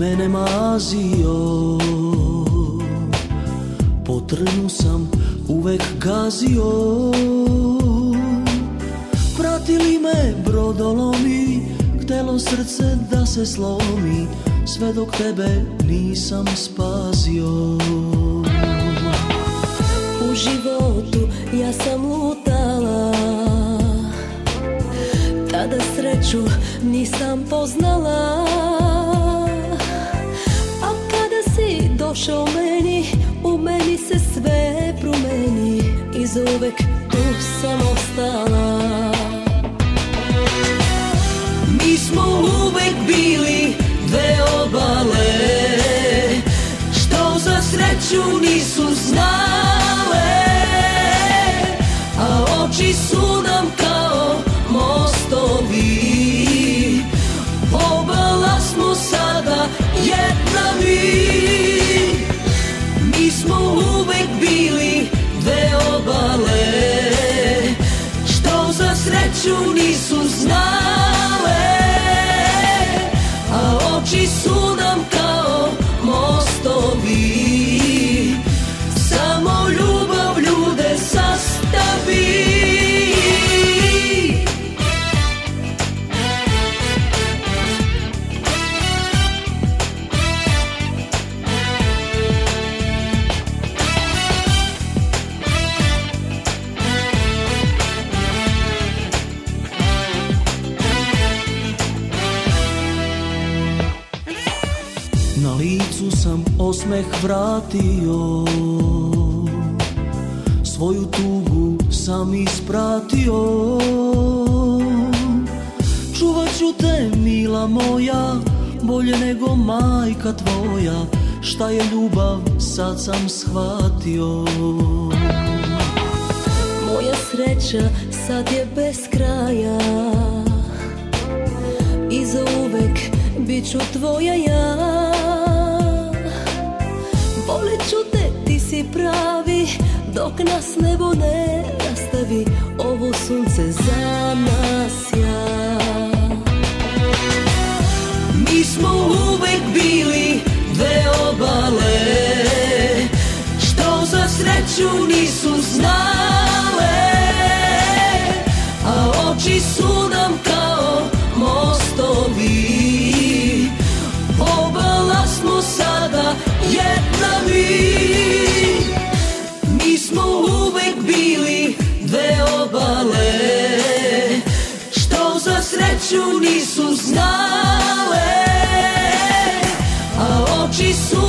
mene mazio. Po trnu sam uvek gazio. Pratili me brodolomi Htelo srce da se slomi Sve dok tebe nisam spasio U životu ja sam lutala Tada sreću nisam poznala si došao meni U meni se sve promeni. Iz uvek tu sam ostala. Mi smo uvek bili dve obale. Što za sreću nisu znale A oči su Na licu sam osmeh vratio. Svoju tugu sam ispratio. Čuvat ću te mila moja Bolje nego majka tvoja. Šta je ljubav sad sam shvatio. Moja sreća sad je bez kraja. I za uvek bit ću tvoja ja Volit ću te, ti si pravi Dok nas nebo ne rastavi Ovo sunce za nas ja. Mi smo uvek bili dve obale Što za sreću nisu znale A oči su Mi smo uvek bili dve obale. Što za sreću nisu znale A oči su